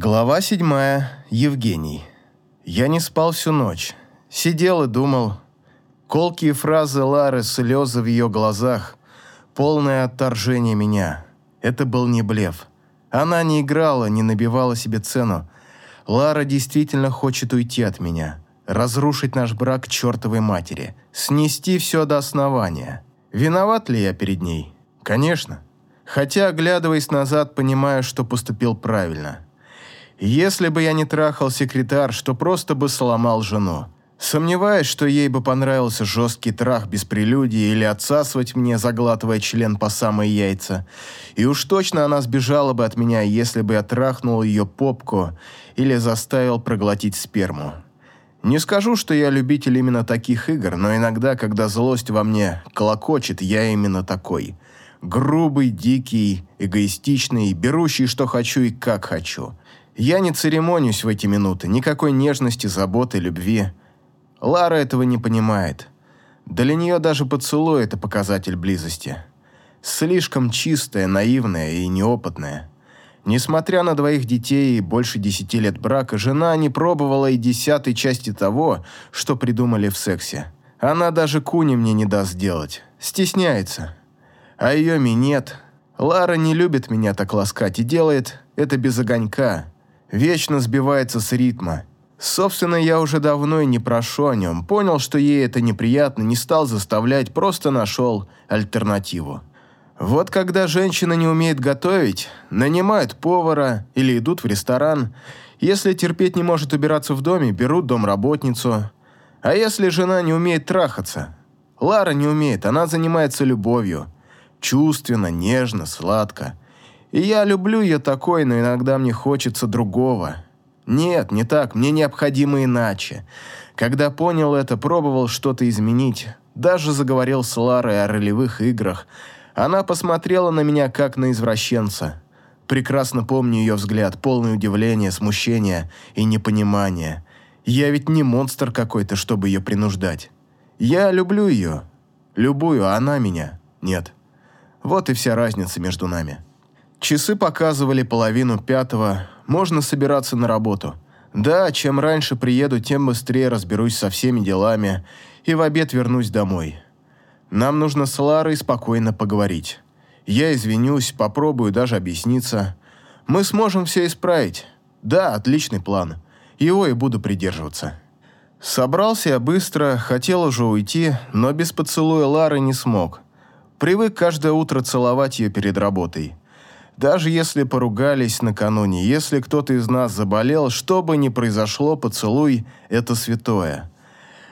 Глава седьмая. Евгений. Я не спал всю ночь. Сидел и думал. Колкие фразы Лары, слезы в ее глазах, полное отторжение меня. Это был не блеф. Она не играла, не набивала себе цену. Лара действительно хочет уйти от меня, разрушить наш брак к чертовой матери, снести все до основания. Виноват ли я перед ней? Конечно. Хотя, оглядываясь назад, понимаю, что поступил правильно. Если бы я не трахал секретарь, что просто бы сломал жену. Сомневаюсь, что ей бы понравился жесткий трах без прелюдии или отсасывать мне, заглатывая член по самые яйца. И уж точно она сбежала бы от меня, если бы я трахнул ее попку или заставил проглотить сперму. Не скажу, что я любитель именно таких игр, но иногда, когда злость во мне колокочет, я именно такой. Грубый, дикий, эгоистичный, берущий, что хочу и как хочу. Я не церемонюсь в эти минуты, никакой нежности, заботы, любви. Лара этого не понимает. Для нее даже поцелуй – это показатель близости. Слишком чистая, наивная и неопытная. Несмотря на двоих детей и больше десяти лет брака, жена не пробовала и десятой части того, что придумали в сексе. Она даже куни мне не даст сделать. Стесняется. А ее минет. Лара не любит меня так ласкать и делает это без огонька. Вечно сбивается с ритма. Собственно, я уже давно и не прошу о нем. Понял, что ей это неприятно, не стал заставлять, просто нашел альтернативу. Вот когда женщина не умеет готовить, нанимают повара или идут в ресторан. Если терпеть не может убираться в доме, берут домработницу. А если жена не умеет трахаться? Лара не умеет, она занимается любовью. Чувственно, нежно, сладко. И я люблю ее такой, но иногда мне хочется другого. Нет, не так, мне необходимо иначе. Когда понял это, пробовал что-то изменить. Даже заговорил с Ларой о ролевых играх. Она посмотрела на меня, как на извращенца. Прекрасно помню ее взгляд, полный удивления, смущения и непонимания. Я ведь не монстр какой-то, чтобы ее принуждать. Я люблю ее. Любую, а она меня. Нет. Вот и вся разница между нами. Часы показывали половину пятого, можно собираться на работу. Да, чем раньше приеду, тем быстрее разберусь со всеми делами и в обед вернусь домой. Нам нужно с Ларой спокойно поговорить. Я извинюсь, попробую даже объясниться. Мы сможем все исправить. Да, отличный план. Его и буду придерживаться. Собрался я быстро, хотел уже уйти, но без поцелуя Лары не смог. Привык каждое утро целовать ее перед работой. Даже если поругались накануне, если кто-то из нас заболел, что бы ни произошло, поцелуй – это святое.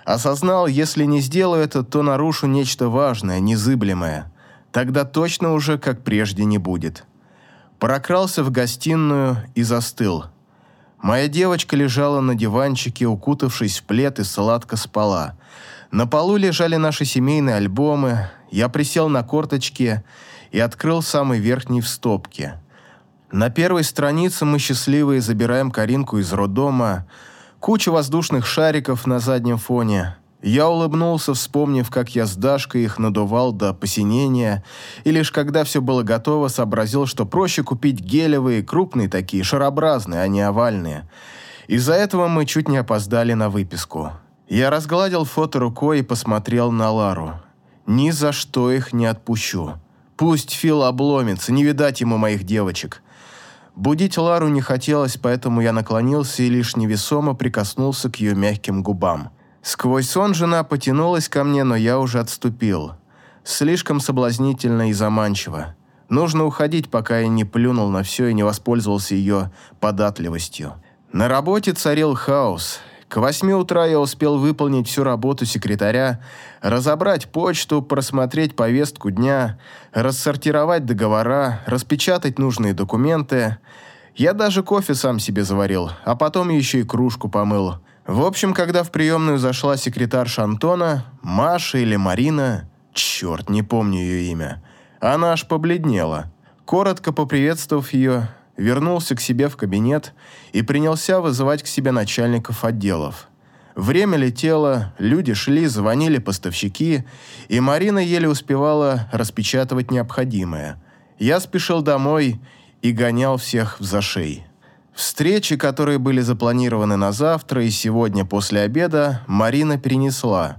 Осознал, если не сделаю это, то нарушу нечто важное, незыблемое. Тогда точно уже как прежде не будет. Прокрался в гостиную и застыл. Моя девочка лежала на диванчике, укутавшись в плед и сладко спала. На полу лежали наши семейные альбомы. Я присел на корточки и открыл самый верхний в стопке. На первой странице мы счастливые забираем Каринку из роддома, куча воздушных шариков на заднем фоне. Я улыбнулся, вспомнив, как я с Дашкой их надувал до посинения, и лишь когда все было готово, сообразил, что проще купить гелевые, крупные такие, шарообразные, а не овальные. Из-за этого мы чуть не опоздали на выписку. Я разгладил фото рукой и посмотрел на Лару. Ни за что их не отпущу. Пусть Фил обломится, не видать ему моих девочек. Будить Лару не хотелось, поэтому я наклонился и лишь невесомо прикоснулся к ее мягким губам. Сквозь сон жена потянулась ко мне, но я уже отступил. Слишком соблазнительно и заманчиво. Нужно уходить, пока я не плюнул на все и не воспользовался ее податливостью. На работе царил хаос. К восьми утра я успел выполнить всю работу секретаря, разобрать почту, просмотреть повестку дня, рассортировать договора, распечатать нужные документы. Я даже кофе сам себе заварил, а потом еще и кружку помыл. В общем, когда в приемную зашла секретарша Антона, Маша или Марина, черт, не помню ее имя, она аж побледнела. Коротко поприветствовав ее, вернулся к себе в кабинет и принялся вызывать к себе начальников отделов. Время летело, люди шли, звонили поставщики, и Марина еле успевала распечатывать необходимое. Я спешил домой и гонял всех в зашей. Встречи, которые были запланированы на завтра и сегодня после обеда, Марина перенесла.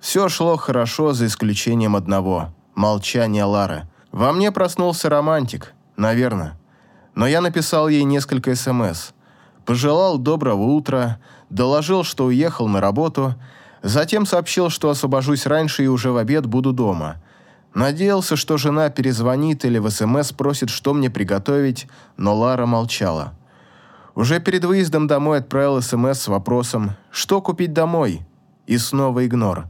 Все шло хорошо, за исключением одного – молчания Лары. Во мне проснулся романтик, наверное. Но я написал ей несколько СМС. Пожелал доброго утра, доложил, что уехал на работу, затем сообщил, что освобожусь раньше и уже в обед буду дома. Надеялся, что жена перезвонит или в СМС спросит, что мне приготовить, но Лара молчала. Уже перед выездом домой отправил СМС с вопросом «Что купить домой?» И снова игнор.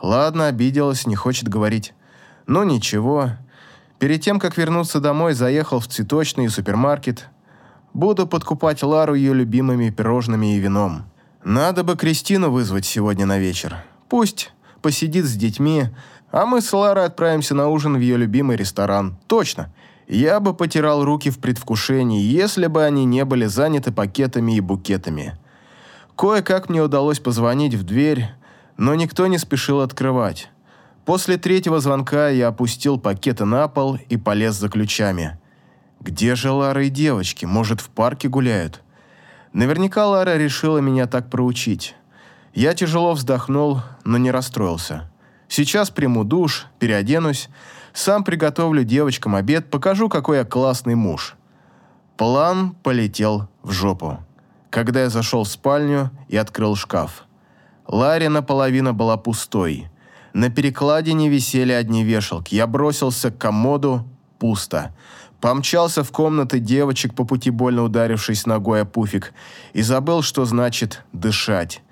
Ладно, обиделась, не хочет говорить. Ну ничего. Перед тем, как вернуться домой, заехал в цветочный супермаркет. Буду подкупать Лару ее любимыми пирожными и вином. Надо бы Кристину вызвать сегодня на вечер. Пусть посидит с детьми, а мы с Ларой отправимся на ужин в ее любимый ресторан. Точно. Я бы потирал руки в предвкушении, если бы они не были заняты пакетами и букетами. Кое-как мне удалось позвонить в дверь, но никто не спешил открывать. После третьего звонка я опустил пакеты на пол и полез за ключами. Где же Лара и девочки? Может, в парке гуляют? Наверняка Лара решила меня так проучить. Я тяжело вздохнул, но не расстроился. Сейчас приму душ, переоденусь, сам приготовлю девочкам обед, покажу, какой я классный муж. План полетел в жопу. Когда я зашел в спальню и открыл шкаф. Ларина половина была пустой. На перекладине висели одни вешалки. Я бросился к комоду. Пусто. Помчался в комнаты девочек, по пути больно ударившись ногой о пуфик, и забыл, что значит «дышать».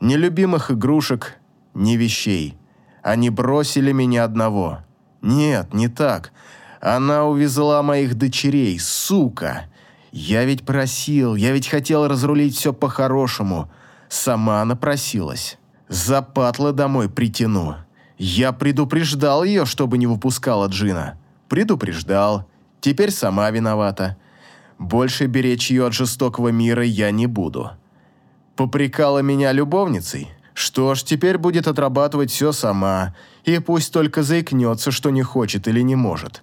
Ни любимых игрушек, ни вещей. Они бросили меня одного. Нет, не так. Она увезла моих дочерей, сука. Я ведь просил, я ведь хотел разрулить все по-хорошему. Сама она просилась. Запатло домой притяну. Я предупреждал ее, чтобы не выпускала Джина. Предупреждал. Теперь сама виновата. Больше беречь ее от жестокого мира я не буду. Попрекала меня любовницей? Что ж, теперь будет отрабатывать все сама, и пусть только заикнется, что не хочет или не может.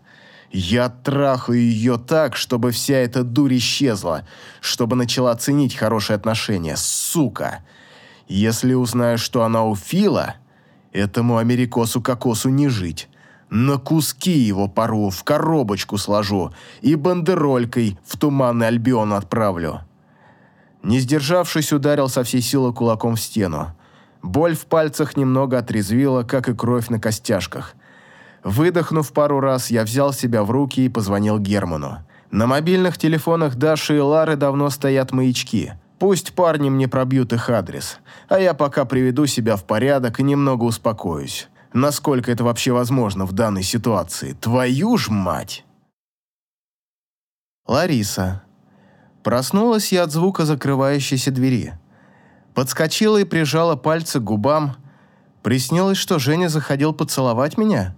Я трахаю ее так, чтобы вся эта дурь исчезла, чтобы начала ценить хорошие отношения, сука. Если узнаю, что она у Фила, этому америкосу-кокосу не жить. На куски его порву, в коробочку сложу и бандеролькой в туманный Альбион отправлю. Не сдержавшись, ударил со всей силы кулаком в стену. Боль в пальцах немного отрезвила, как и кровь на костяшках. Выдохнув пару раз, я взял себя в руки и позвонил Герману. На мобильных телефонах Даши и Лары давно стоят маячки. Пусть парни мне пробьют их адрес, а я пока приведу себя в порядок и немного успокоюсь. Насколько это вообще возможно в данной ситуации? Твою ж мать! Лариса. Проснулась я от звука закрывающейся двери. Подскочила и прижала пальцы к губам. Приснилось, что Женя заходил поцеловать меня?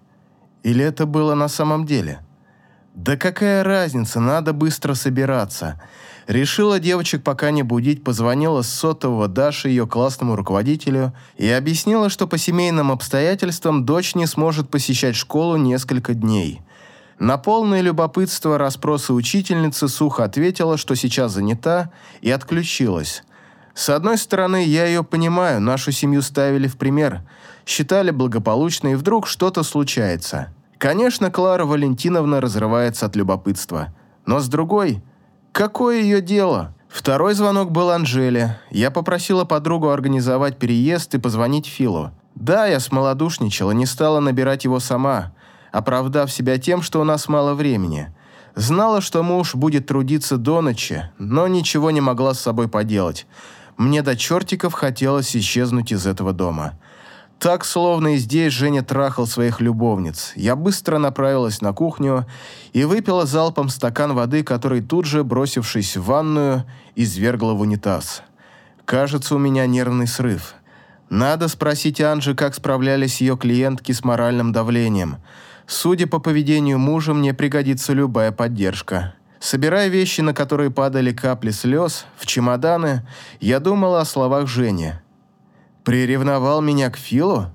Или это было на самом деле? Да какая разница, надо быстро собираться. Решила девочек пока не будить, позвонила с сотового Даши ее классному руководителю и объяснила, что по семейным обстоятельствам дочь не сможет посещать школу несколько дней. На полное любопытство расспросы учительницы сухо ответила, что сейчас занята, и отключилась. С одной стороны, я ее понимаю, нашу семью ставили в пример, считали благополучной, и вдруг что-то случается. Конечно, Клара Валентиновна разрывается от любопытства. Но с другой, какое ее дело? Второй звонок был Анжеле. Я попросила подругу организовать переезд и позвонить Филу. Да, я смолодушничала, не стала набирать его сама, оправдав себя тем, что у нас мало времени. Знала, что муж будет трудиться до ночи, но ничего не могла с собой поделать. Мне до чертиков хотелось исчезнуть из этого дома. Так, словно и здесь Женя трахал своих любовниц. Я быстро направилась на кухню и выпила залпом стакан воды, который тут же, бросившись в ванную, извергла в унитаз. Кажется, у меня нервный срыв. Надо спросить Анжи, как справлялись ее клиентки с моральным давлением. Судя по поведению мужа, мне пригодится любая поддержка. Собирая вещи, на которые падали капли слез, в чемоданы, я думала о словах Жени. «Приревновал меня к Филу?»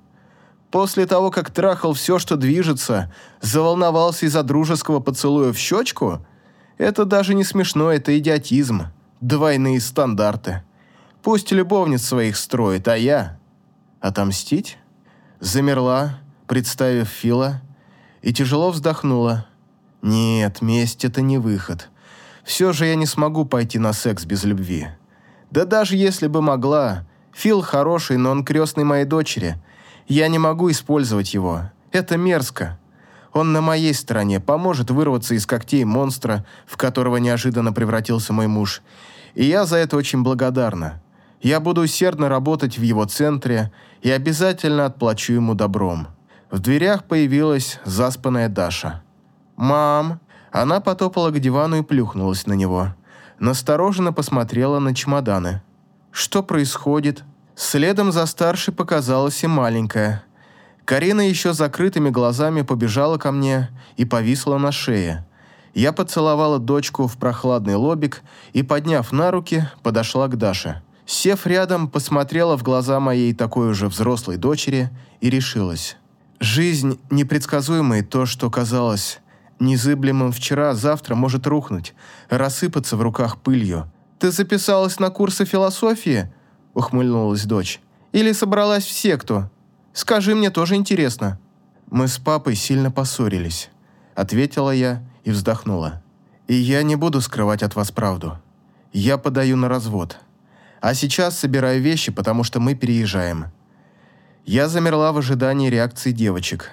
После того, как трахал все, что движется, заволновался из-за дружеского поцелуя в щечку? Это даже не смешно, это идиотизм. Двойные стандарты. Пусть любовниц своих строит, а я... Отомстить? Замерла, представив Фила, и тяжело вздохнула. Нет, месть — это не выход. Все же я не смогу пойти на секс без любви. Да даже если бы могла, Фил хороший, но он крестный моей дочери. Я не могу использовать его. Это мерзко. Он на моей стороне, поможет вырваться из когтей монстра, в которого неожиданно превратился мой муж. И я за это очень благодарна. Я буду усердно работать в его центре и обязательно отплачу ему добром. В дверях появилась заспанная Даша. «Мам!» Она потопала к дивану и плюхнулась на него. Настороженно посмотрела на чемоданы. «Что происходит?» Следом за старшей показалась и маленькая. Карина еще закрытыми глазами побежала ко мне и повисла на шее. Я поцеловала дочку в прохладный лобик и, подняв на руки, подошла к Даше. Сев рядом, посмотрела в глаза моей такой уже взрослой дочери и решилась. Жизнь непредсказуемая, то, что казалось незыблемым вчера, завтра может рухнуть, рассыпаться в руках пылью. «Ты записалась на курсы философии?» – ухмыльнулась дочь. «Или собралась в секту? Скажи, мне тоже интересно». «Мы с папой сильно поссорились», – ответила я и вздохнула. «И я не буду скрывать от вас правду. Я подаю на развод. А сейчас собираю вещи, потому что мы переезжаем». Я замерла в ожидании реакции девочек.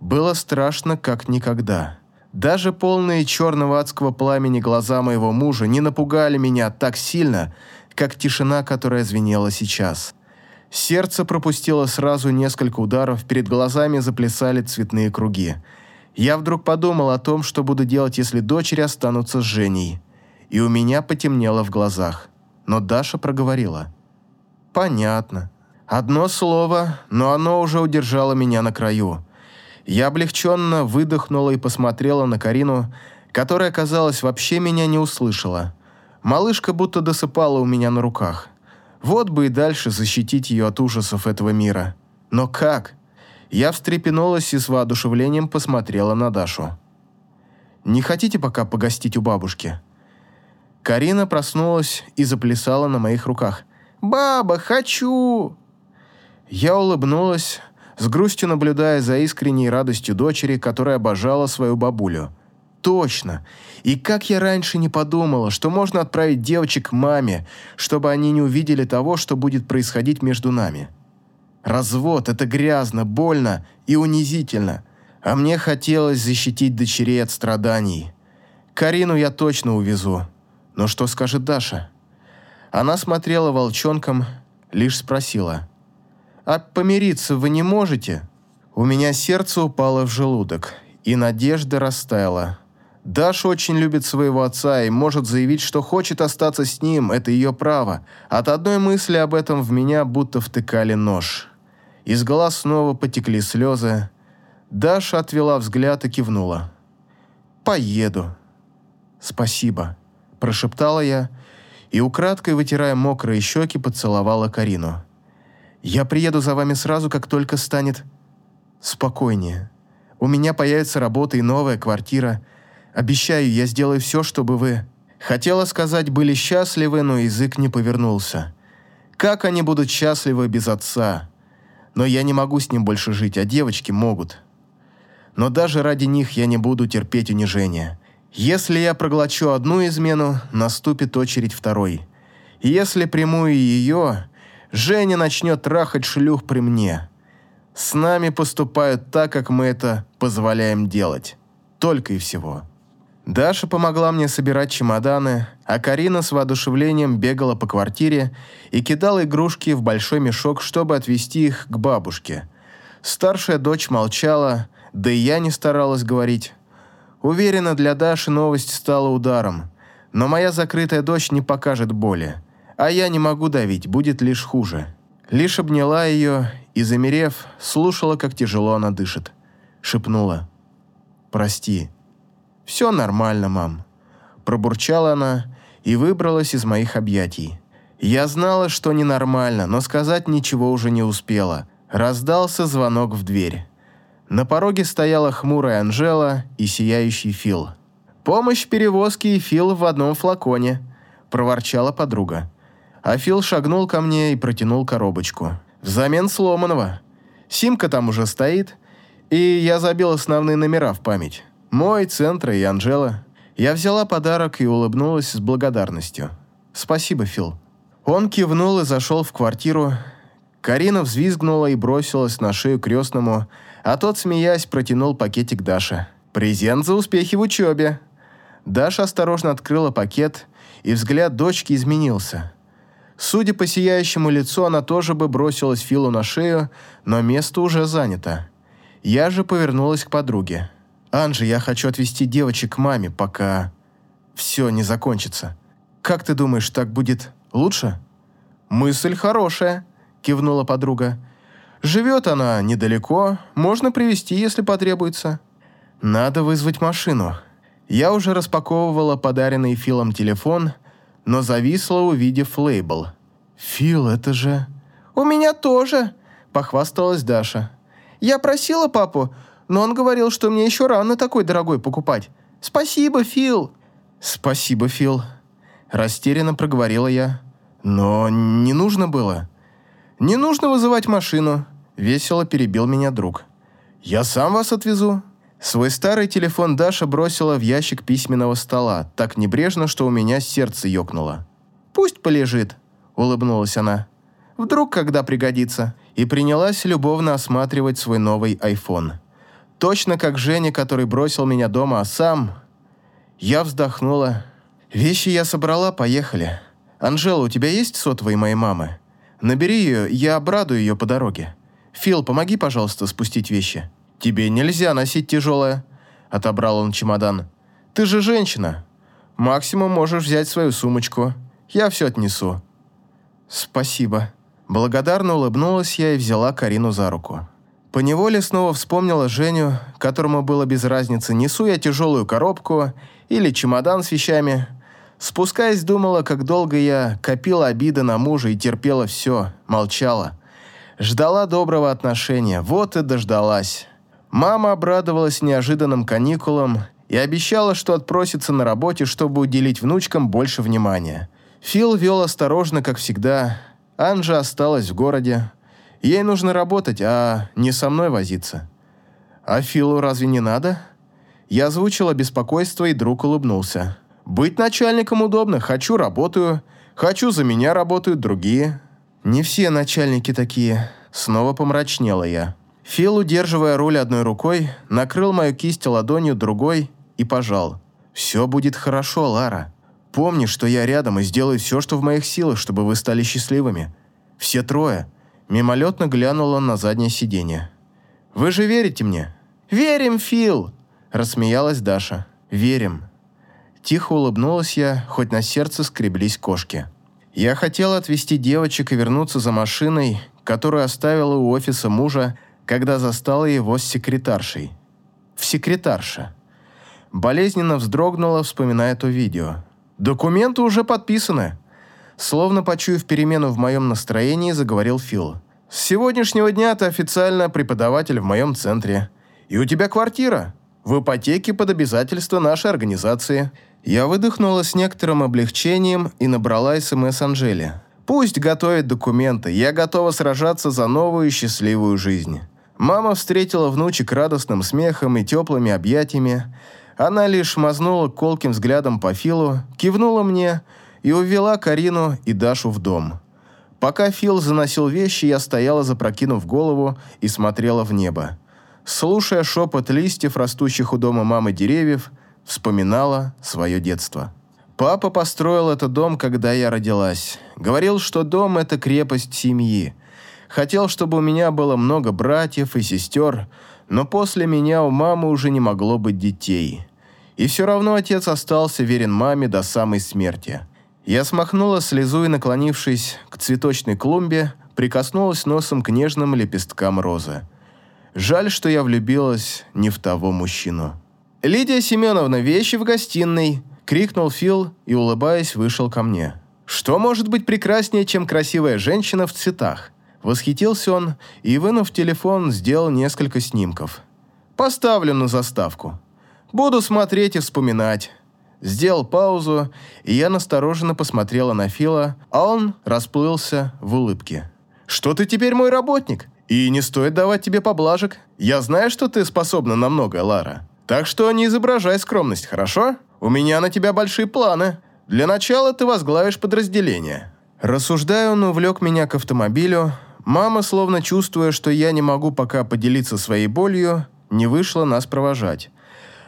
Было страшно, как никогда. Даже полные черного адского пламени глаза моего мужа не напугали меня так сильно, как тишина, которая звенела сейчас. Сердце пропустило сразу несколько ударов, перед глазами заплясали цветные круги. Я вдруг подумал о том, что буду делать, если дочери останутся с Женей. И у меня потемнело в глазах. Но Даша проговорила. «Понятно. Одно слово, но оно уже удержало меня на краю». Я облегченно выдохнула и посмотрела на Карину, которая, казалось, вообще меня не услышала. Малышка будто досыпала у меня на руках. Вот бы и дальше защитить ее от ужасов этого мира. Но как? Я встрепенулась и с воодушевлением посмотрела на Дашу. «Не хотите пока погостить у бабушки?» Карина проснулась и заплясала на моих руках. «Баба, хочу!» Я улыбнулась, с грустью наблюдая за искренней радостью дочери, которая обожала свою бабулю. Точно. И как я раньше не подумала, что можно отправить девочек маме, чтобы они не увидели того, что будет происходить между нами. Развод – это грязно, больно и унизительно. А мне хотелось защитить дочерей от страданий. Карину я точно увезу. Но что скажет Даша? Она смотрела волчонком, лишь спросила – а помириться вы не можете?» У меня сердце упало в желудок, и надежда растаяла. Даша очень любит своего отца и может заявить, что хочет остаться с ним, это ее право. От одной мысли об этом в меня будто втыкали нож. Из глаз снова потекли слезы. Даша отвела взгляд и кивнула. «Поеду». «Спасибо», – прошептала я и, украдкой вытирая мокрые щеки, поцеловала Карину. Я приеду за вами сразу, как только станет спокойнее. У меня появится работа и новая квартира. Обещаю, я сделаю все, чтобы вы...» Хотела сказать, были счастливы, но язык не повернулся. Как они будут счастливы без отца? Но я не могу с ним больше жить, а девочки могут. Но даже ради них я не буду терпеть унижения. Если я проглочу одну измену, наступит очередь второй. Если приму и ее, Женя начнет трахать шлюх при мне. С нами поступают так, как мы это позволяем делать. Только и всего. Даша помогла мне собирать чемоданы, а Карина с воодушевлением бегала по квартире и кидала игрушки в большой мешок, чтобы отвезти их к бабушке. Старшая дочь молчала, да и я не старалась говорить. Уверена, для Даши новость стала ударом, но моя закрытая дочь не покажет боли. А я не могу давить, будет лишь хуже. Лишь обняла ее и, замерев, слушала, как тяжело она дышит. Шепнула. «Прости». «Все нормально, мам». Пробурчала она и выбралась из моих объятий. Я знала, что ненормально, но сказать ничего уже не успела. Раздался звонок в дверь. На пороге стояла хмурая Анжела и сияющий Фил. «Помощь в перевозке и Фил в одном флаконе», – проворчала подруга. А Фил шагнул ко мне и протянул коробочку. Взамен сломанного. Симка там уже стоит, и я забил основные номера в память. Мой, Центра и Анжела. Я взяла подарок и улыбнулась с благодарностью. «Спасибо, Фил». Он кивнул и зашел в квартиру. Карина взвизгнула и бросилась на шею крестному, а тот, смеясь, протянул пакетик Даше. «Презент за успехи в учебе». Даша осторожно открыла пакет, и взгляд дочки изменился. Судя по сияющему лицу, она тоже бы бросилась Филу на шею, но место уже занято. Я же повернулась к подруге. «Анжи, я хочу отвезти девочек к маме, пока все не закончится. Как ты думаешь, так будет лучше?» «Мысль хорошая», – кивнула подруга. «Живет она недалеко, можно привезти, если потребуется». «Надо вызвать машину». Я уже распаковывала подаренный Филом телефон, но зависла, увидев лейбл. «Фил, это же...» «У меня тоже», – похвасталась Даша. «Я просила папу, но он говорил, что мне еще рано такой дорогой покупать. Спасибо, Фил». «Спасибо, Фил», – растерянно проговорила я. «Но не нужно было». «Не нужно вызывать машину», – весело перебил меня друг. «Я сам вас отвезу». Свой старый телефон Даша бросила в ящик письменного стола, так небрежно, что у меня сердце ёкнуло. «Пусть полежит», – улыбнулась она. «Вдруг когда пригодится». И принялась любовно осматривать свой новый iPhone. Точно как Женя, который бросил меня дома, а сам... Я вздохнула. «Вещи я собрала, поехали. Анжела, у тебя есть сотовый моей мамы? Набери ее, я обрадую ее по дороге. Фил, помоги, пожалуйста, спустить вещи». «Тебе нельзя носить тяжелое», – отобрал он чемодан. «Ты же женщина. Максимум можешь взять свою сумочку. Я все отнесу». «Спасибо». Благодарно улыбнулась я и взяла Карину за руку. Поневоле снова вспомнила Женю, которому было без разницы, несу я тяжелую коробку или чемодан с вещами. Спускаясь, думала, как долго я копила обиды на мужа и терпела все, молчала. Ждала доброго отношения, вот и дождалась. Мама обрадовалась неожиданным каникулам и обещала, что отпросится на работе, чтобы уделить внучкам больше внимания. Фил вел осторожно, как всегда. Анжа осталась в городе. Ей нужно работать, а не со мной возиться. А Филу разве не надо? Я озвучила беспокойство, и друг улыбнулся. «Быть начальником удобно. Хочу – работаю. Хочу – за меня работают другие». «Не все начальники такие». Снова помрачнела я. Фил, удерживая руль одной рукой, накрыл мою кисть ладонью другой и пожал. «Все будет хорошо, Лара. Помни, что я рядом и сделаю все, что в моих силах, чтобы вы стали счастливыми. Все трое». Мимолетно глянула на заднее сиденье. «Вы же верите мне?» «Верим, Фил!» – рассмеялась Даша. «Верим». Тихо улыбнулась я, хоть на сердце скреблись кошки. Я хотела отвезти девочек и вернуться за машиной, которую оставила у офиса мужа, когда застала его с секретаршей. В секретарше. Болезненно вздрогнула, вспоминая то видео. «Документы уже подписаны!» Словно почуяв перемену в моем настроении, заговорил Фил. «С сегодняшнего дня ты официально преподаватель в моем центре. И у тебя квартира. В ипотеке под обязательство нашей организации». Я выдохнула с некоторым облегчением и набрала СМС Анжеле. «Пусть готовит документы. Я готова сражаться за новую счастливую жизнь». Мама встретила внучек радостным смехом и теплыми объятиями. Она лишь мазнула колким взглядом по Филу, кивнула мне и увела Карину и Дашу в дом. Пока Фил заносил вещи, я стояла, запрокинув голову, и смотрела в небо. Слушая шепот листьев, растущих у дома мамы деревьев, вспоминала свое детство. Папа построил этот дом, когда я родилась. Говорил, что дом – это крепость семьи – Хотел, чтобы у меня было много братьев и сестер, но после меня у мамы уже не могло быть детей. И все равно отец остался верен маме до самой смерти. Я смахнула слезу и, наклонившись к цветочной клумбе, прикоснулась носом к нежным лепесткам розы. Жаль, что я влюбилась не в того мужчину. «Лидия Семеновна, вещи в гостиной!» – крикнул Фил и, улыбаясь, вышел ко мне. «Что может быть прекраснее, чем красивая женщина в цветах?» Восхитился он и, вынув телефон, сделал несколько снимков. «Поставлю на заставку. Буду смотреть и вспоминать. Сделал паузу, и я настороженно посмотрела на Фила, а он расплылся в улыбке. «Что ты теперь мой работник? И не стоит давать тебе поблажек. Я знаю, что ты способна на многое, Лара. Так что не изображай скромность, хорошо? У меня на тебя большие планы. Для начала ты возглавишь подразделение». Рассуждая, он увлек меня к автомобилю. Мама, словно чувствуя, что я не могу пока поделиться своей болью, не вышла нас провожать.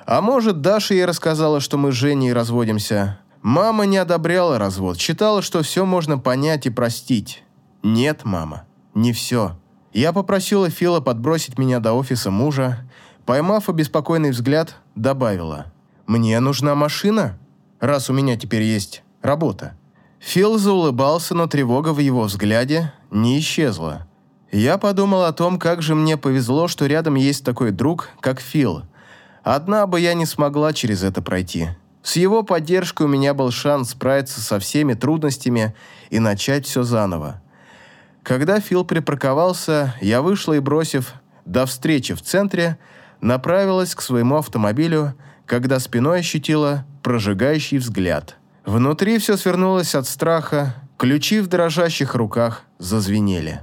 А может, Даша ей рассказала, что мы с Женей разводимся. Мама не одобряла развод, считала, что все можно понять и простить. Нет, мама, не все. Я попросила Фила подбросить меня до офиса мужа. Поймав обеспокоенный взгляд, добавила. «Мне нужна машина, раз у меня теперь есть работа». Фил заулыбался, но тревога в его взгляде не исчезла. Я подумал о том, как же мне повезло, что рядом есть такой друг, как Фил. Одна бы я не смогла через это пройти. С его поддержкой у меня был шанс справиться со всеми трудностями и начать все заново. Когда Фил припарковался, я вышла и, бросив «до встречи в центре», направилась к своему автомобилю, когда спиной ощутила прожигающий взгляд. Внутри все свернулось от страха, ключи в дрожащих руках зазвенели.